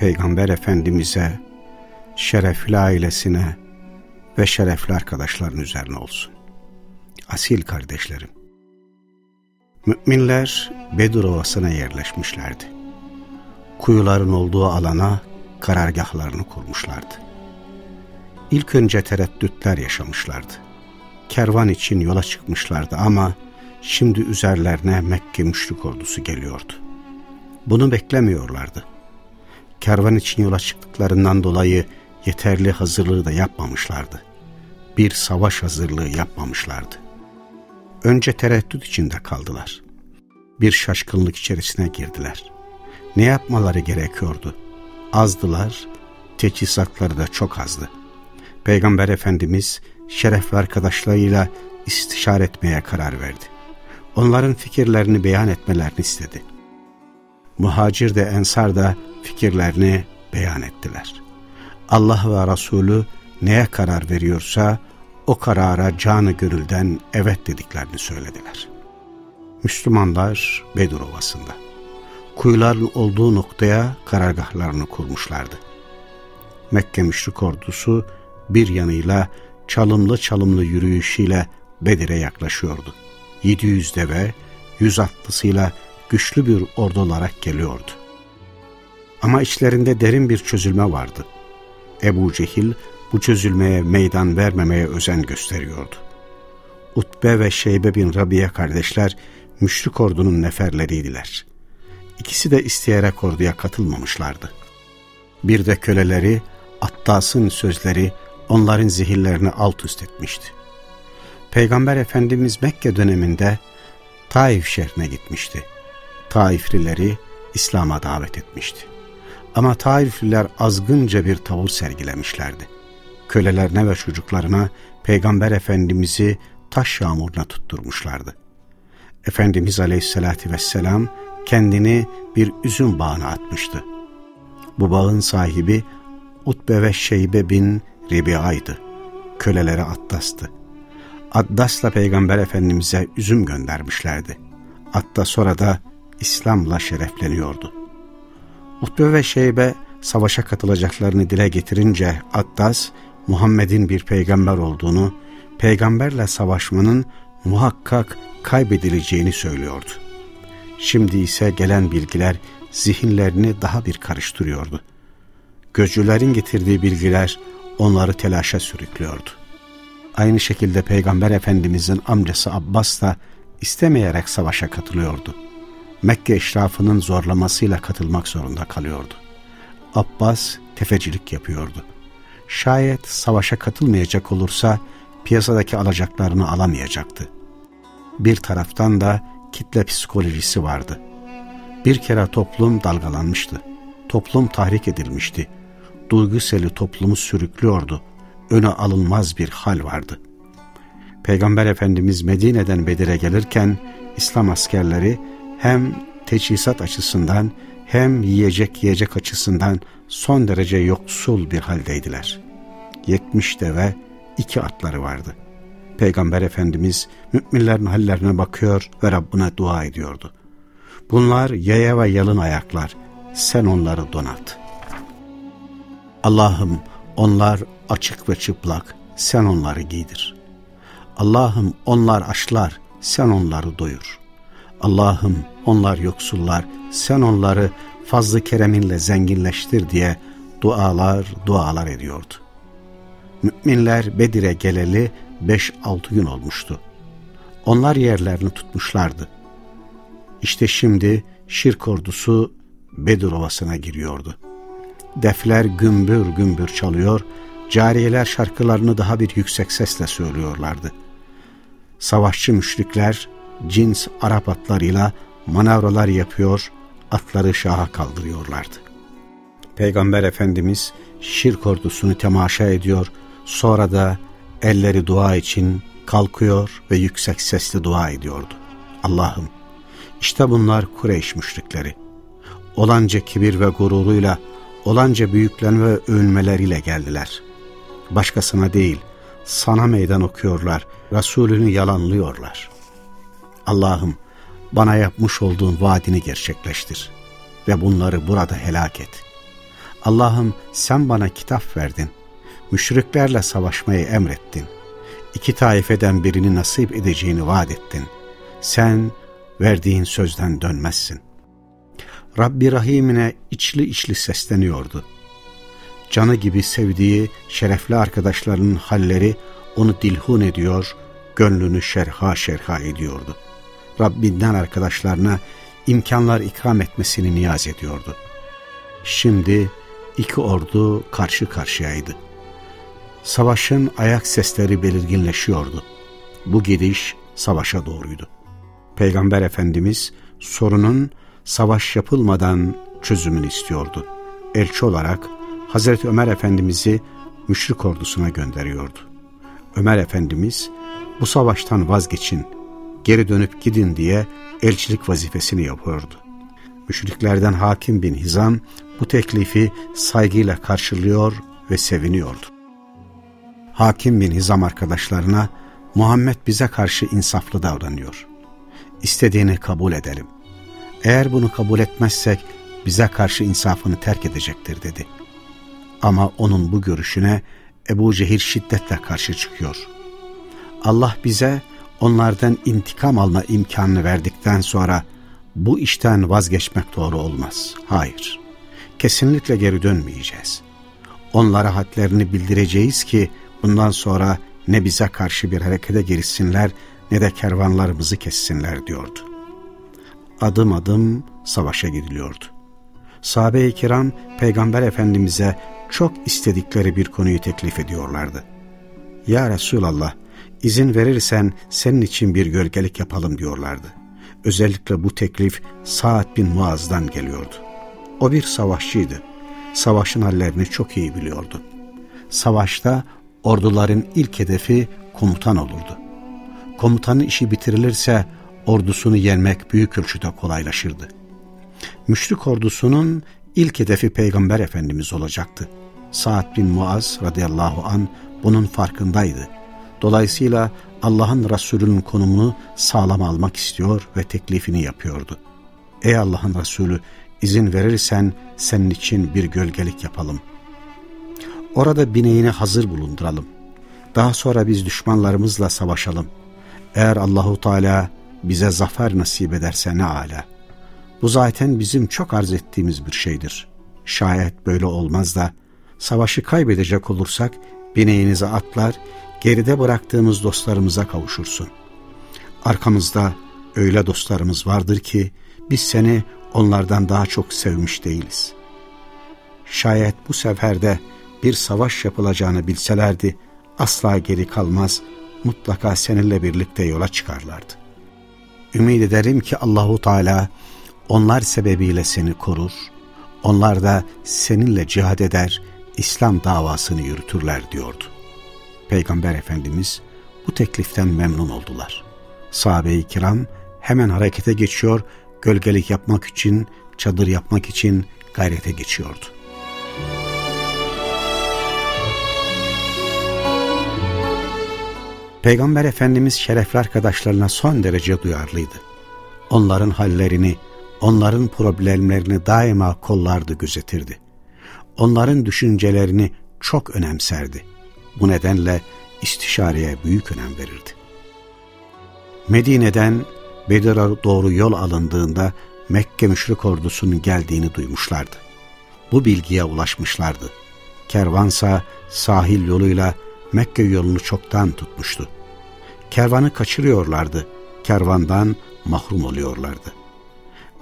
Peygamber Efendimiz'e, şerefli ailesine ve şerefli arkadaşların üzerine olsun. Asil kardeşlerim. Müminler Bedur Ovası'na yerleşmişlerdi. Kuyuların olduğu alana karargahlarını kurmuşlardı. İlk önce tereddütler yaşamışlardı. Kervan için yola çıkmışlardı ama şimdi üzerlerine Mekke müşrik ordusu geliyordu. Bunu beklemiyorlardı. Kervan için yola çıktıklarından dolayı yeterli hazırlığı da yapmamışlardı. Bir savaş hazırlığı yapmamışlardı. Önce tereddüt içinde kaldılar. Bir şaşkınlık içerisine girdiler. Ne yapmaları gerekiyordu? Azdılar, teçhizatları da çok azdı. Peygamber Efendimiz şerefli arkadaşlarıyla istişare etmeye karar verdi. Onların fikirlerini beyan etmelerini istedi. Muhacir de Ensar da fikirlerini beyan ettiler. Allah ve Resulü neye karar veriyorsa o karara canı gönülden evet dediklerini söylediler. Müslümanlar Bedur Ovası'nda. Kuyuların olduğu noktaya karargahlarını kurmuşlardı. Mekke müşrik ordusu bir yanıyla çalımlı çalımlı yürüyüşüyle Bedir'e yaklaşıyordu. 700 deve, 100 atlısıyla güçlü bir ordu olarak geliyordu. Ama içlerinde derin bir çözülme vardı. Ebu Cehil bu çözülmeye meydan vermemeye özen gösteriyordu. Utbe ve Şeybe bin Rabia kardeşler müşrik ordunun neferleriydiler. İkisi de isteyerek orduya katılmamışlardı. Bir de köleleri, Attas'ın sözleri onların zihirlerini alt üst etmişti. Peygamber Efendimiz Mekke döneminde Taif şehrine gitmişti. Taiflileri İslam'a davet etmişti. Ama Taifliler azgınca bir tavır sergilemişlerdi. Kölelerine ve çocuklarına Peygamber Efendimiz'i taş yağmuruna tutturmuşlardı. Efendimiz Aleyhisselatü Vesselam kendini bir üzüm bağına atmıştı. Bu bağın sahibi Utbe ve Şeybe bin Ribia'ydı. Kölelere Attas'tı. Addas'la Peygamber Efendimiz'e üzüm göndermişlerdi. Attas sonra da İslam'la şerefleniyordu. Utbe ve Şeybe savaşa katılacaklarını dile getirince Attas, Muhammed'in bir peygamber olduğunu, peygamberle savaşmanın muhakkak kaybedileceğini söylüyordu. Şimdi ise gelen bilgiler zihinlerini daha bir karıştırıyordu. Gözcülerin getirdiği bilgiler onları telaşa sürüklüyordu. Aynı şekilde Peygamber Efendimizin amcası Abbas da istemeyerek savaşa katılıyordu. Mekke eşrafının zorlamasıyla katılmak zorunda kalıyordu. Abbas tefecilik yapıyordu. Şayet savaşa katılmayacak olursa piyasadaki alacaklarını alamayacaktı. Bir taraftan da kitle psikolojisi vardı. Bir kere toplum dalgalanmıştı. Toplum tahrik edilmişti duygu toplumu sürüklüyordu. Öne alınmaz bir hal vardı. Peygamber Efendimiz Medine'den Bedir'e gelirken İslam askerleri hem teçhizat açısından hem yiyecek yiyecek açısından son derece yoksul bir haldeydiler. 70 deve iki atları vardı. Peygamber Efendimiz müminlerin hallerine bakıyor ve Rabbine dua ediyordu. Bunlar yaya ve yalın ayaklar, sen onları donat. Allah'ım onlar açık ve çıplak, sen onları giydir. Allah'ım onlar açlar, sen onları doyur. Allah'ım onlar yoksullar, sen onları fazlı kereminle zenginleştir diye dualar dualar ediyordu. Müminler Bedir'e geleli 5-6 gün olmuştu. Onlar yerlerini tutmuşlardı. İşte şimdi şirk ordusu Bedir Ovası'na giriyordu. Defler gümbür gümbür çalıyor, cariyeler şarkılarını daha bir yüksek sesle söylüyorlardı. Savaşçı müşrikler cins Arap atlarıyla manavralar yapıyor, atları şaha kaldırıyorlardı. Peygamber Efendimiz şirk ordusunu temaşa ediyor, sonra da elleri dua için kalkıyor ve yüksek sesli dua ediyordu. Allah'ım işte bunlar Kureyş müşrikleri. Olanca kibir ve gururuyla, olanca büyüklenme ve övünmeleriyle geldiler. Başkasına değil, sana meydan okuyorlar, Resulünü yalanlıyorlar. Allah'ım bana yapmış olduğun vaadini gerçekleştir ve bunları burada helak et. Allah'ım sen bana kitap verdin, müşriklerle savaşmayı emrettin. İki taifeden birini nasip edeceğini vaat ettin. Sen verdiğin sözden dönmezsin. Rabbi Rahim'ine içli içli sesleniyordu. Canı gibi sevdiği şerefli arkadaşlarının halleri onu dilhun ediyor, gönlünü şerha şerha ediyordu. Rabbinden arkadaşlarına imkanlar ikram etmesini niyaz ediyordu. Şimdi iki ordu karşı karşıyaydı. Savaşın ayak sesleri belirginleşiyordu. Bu gidiş savaşa doğruydu. Peygamber Efendimiz sorunun savaş yapılmadan çözümünü istiyordu. Elçi olarak Hazreti Ömer Efendimiz'i müşrik ordusuna gönderiyordu. Ömer Efendimiz bu savaştan vazgeçin, geri dönüp gidin diye elçilik vazifesini yapıyordu. Müşriklerden Hakim bin Hizam bu teklifi saygıyla karşılıyor ve seviniyordu. Hakim bin Hizam arkadaşlarına Muhammed bize karşı insaflı davranıyor. İstediğini kabul edelim. Eğer bunu kabul etmezsek bize karşı insafını terk edecektir dedi. Ama onun bu görüşüne Ebu Cehil şiddetle karşı çıkıyor. Allah bize onlardan intikam alma imkanını verdikten sonra bu işten vazgeçmek doğru olmaz. Hayır, kesinlikle geri dönmeyeceğiz. Onlara hadlerini bildireceğiz ki bundan sonra ne bize karşı bir harekete girişsinler ne de kervanlarımızı kessinler diyordu. Adım adım savaşa gidiliyordu. Sahabe-i kiram Peygamber Efendimiz'e çok istedikleri bir konuyu teklif ediyorlardı. Ya Resulallah izin verirsen senin için bir gölgelik yapalım diyorlardı. Özellikle bu teklif Sa'd bin Muaz'dan geliyordu. O bir savaşçıydı. Savaşın hallerini çok iyi biliyordu. Savaşta orduların ilk hedefi komutan olurdu. Komutanın işi bitirilirse ordusunu yenmek büyük ölçüde kolaylaşırdı. Müşrik ordusunun ilk hedefi Peygamber Efendimiz olacaktı. Sa'd bin Muaz radıyallahu an bunun farkındaydı. Dolayısıyla Allah'ın Resulü'nün konumunu sağlam almak istiyor ve teklifini yapıyordu. Ey Allah'ın Resulü izin verirsen senin için bir gölgelik yapalım. Orada bineğini hazır bulunduralım. Daha sonra biz düşmanlarımızla savaşalım. Eğer Allahu Teala bize zafer nasip ederse ne ala. Bu zaten bizim çok arz ettiğimiz bir şeydir. Şayet böyle olmaz da savaşı kaybedecek olursak bineğinize atlar, geride bıraktığımız dostlarımıza kavuşursun. Arkamızda öyle dostlarımız vardır ki biz seni onlardan daha çok sevmiş değiliz. Şayet bu seferde bir savaş yapılacağını bilselerdi asla geri kalmaz, mutlaka seninle birlikte yola çıkarlardı. Ümid ederim ki Allahu Teala onlar sebebiyle seni korur, onlar da seninle cihad eder, İslam davasını yürütürler diyordu. Peygamber Efendimiz bu tekliften memnun oldular. Sahabe-i kiram hemen harekete geçiyor, gölgelik yapmak için, çadır yapmak için gayrete geçiyordu. Peygamber Efendimiz şerefli arkadaşlarına son derece duyarlıydı. Onların hallerini, onların problemlerini daima kollardı, gözetirdi. Onların düşüncelerini çok önemserdi. Bu nedenle istişareye büyük önem verirdi. Medine'den Bedir'e doğru yol alındığında Mekke müşrik ordusunun geldiğini duymuşlardı. Bu bilgiye ulaşmışlardı. Kervansa sahil yoluyla Mekke yolunu çoktan tutmuştu. Kervanı kaçırıyorlardı. Kervandan mahrum oluyorlardı.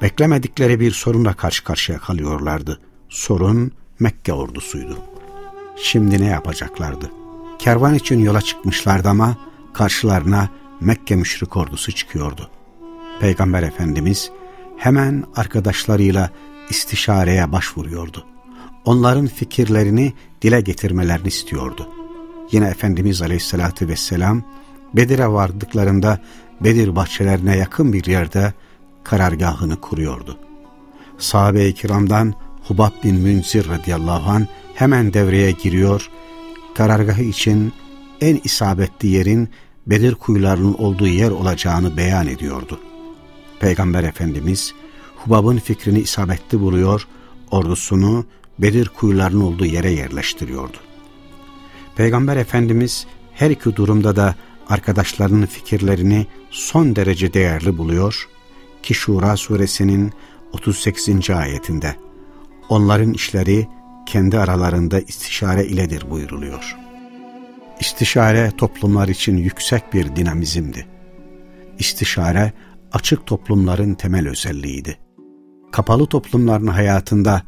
Beklemedikleri bir sorunla karşı karşıya kalıyorlardı. Sorun Mekke ordusuydu. Şimdi ne yapacaklardı? Kervan için yola çıkmışlardı ama karşılarına Mekke müşrik ordusu çıkıyordu. Peygamber Efendimiz hemen arkadaşlarıyla istişareye başvuruyordu. onların fikirlerini dile getirmelerini istiyordu. Yine Efendimiz Aleyhisselatü Vesselam Bedir'e vardıklarında Bedir bahçelerine yakın bir yerde karargahını kuruyordu. Sahabe-i kiramdan Hubab bin Münzir radıyallahu an hemen devreye giriyor, karargahı için en isabetli yerin Bedir kuyularının olduğu yer olacağını beyan ediyordu. Peygamber Efendimiz Hubab'ın fikrini isabetli buluyor, ordusunu Bedir kuyularının olduğu yere yerleştiriyordu. Peygamber Efendimiz her iki durumda da arkadaşlarının fikirlerini son derece değerli buluyor ki Şura suresinin 38. ayetinde onların işleri kendi aralarında istişare iledir buyuruluyor. İstişare toplumlar için yüksek bir dinamizmdi. İstişare açık toplumların temel özelliğiydi. Kapalı toplumların hayatında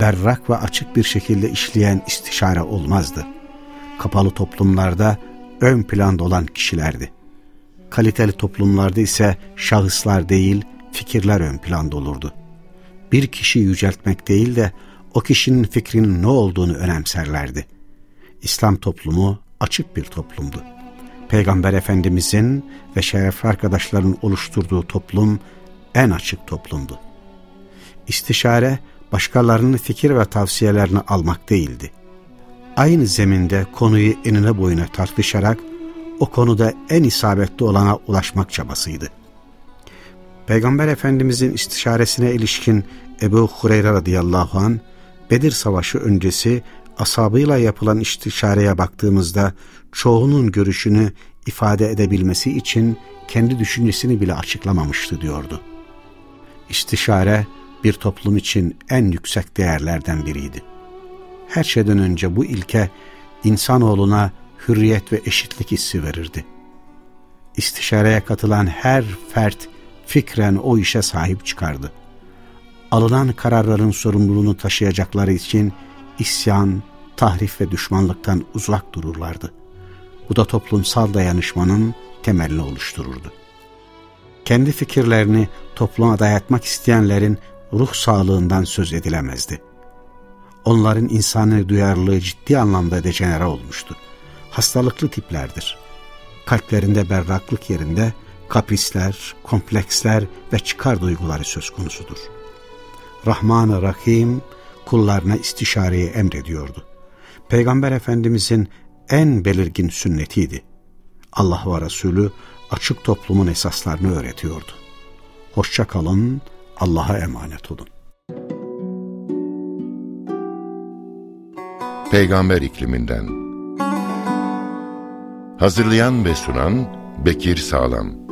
berrak ve açık bir şekilde işleyen istişare olmazdı. Kapalı toplumlarda ön planda olan kişilerdi. Kaliteli toplumlarda ise şahıslar değil, fikirler ön planda olurdu. Bir kişi yüceltmek değil de o kişinin fikrinin ne olduğunu önemserlerdi. İslam toplumu açık bir toplumdu. Peygamber Efendimizin ve şerefli arkadaşların oluşturduğu toplum en açık toplumdu. İstişare, başkalarının fikir ve tavsiyelerini almak değildi. Aynı zeminde konuyu enine boyuna tartışarak o konuda en isabetli olana ulaşmak çabasıydı. Peygamber Efendimizin istişaresine ilişkin Ebu Hureyre radıyallahu an Bedir Savaşı öncesi asabıyla yapılan istişareye baktığımızda çoğunun görüşünü ifade edebilmesi için kendi düşüncesini bile açıklamamıştı diyordu. İstişare bir toplum için en yüksek değerlerden biriydi. Her şeyden önce bu ilke insanoğluna hürriyet ve eşitlik hissi verirdi. İstişareye katılan her fert fikren o işe sahip çıkardı. Alınan kararların sorumluluğunu taşıyacakları için isyan, tahrif ve düşmanlıktan uzak dururlardı. Bu da toplumsal dayanışmanın temelini oluştururdu. Kendi fikirlerini topluma dayatmak isteyenlerin ruh sağlığından söz edilemezdi. Onların insani duyarlılığı ciddi anlamda dejenere olmuştu. Hastalıklı tiplerdir. Kalplerinde berraklık yerinde kaprisler, kompleksler ve çıkar duyguları söz konusudur. Rahman-ı Rahim kullarına istişareyi emrediyordu. Peygamber Efendimizin en belirgin sünnetiydi. Allah ve Resulü açık toplumun esaslarını öğretiyordu. Hoşça kalın, Allah'a emanet olun. Peygamber ikliminden Hazırlayan ve sunan Bekir Sağlam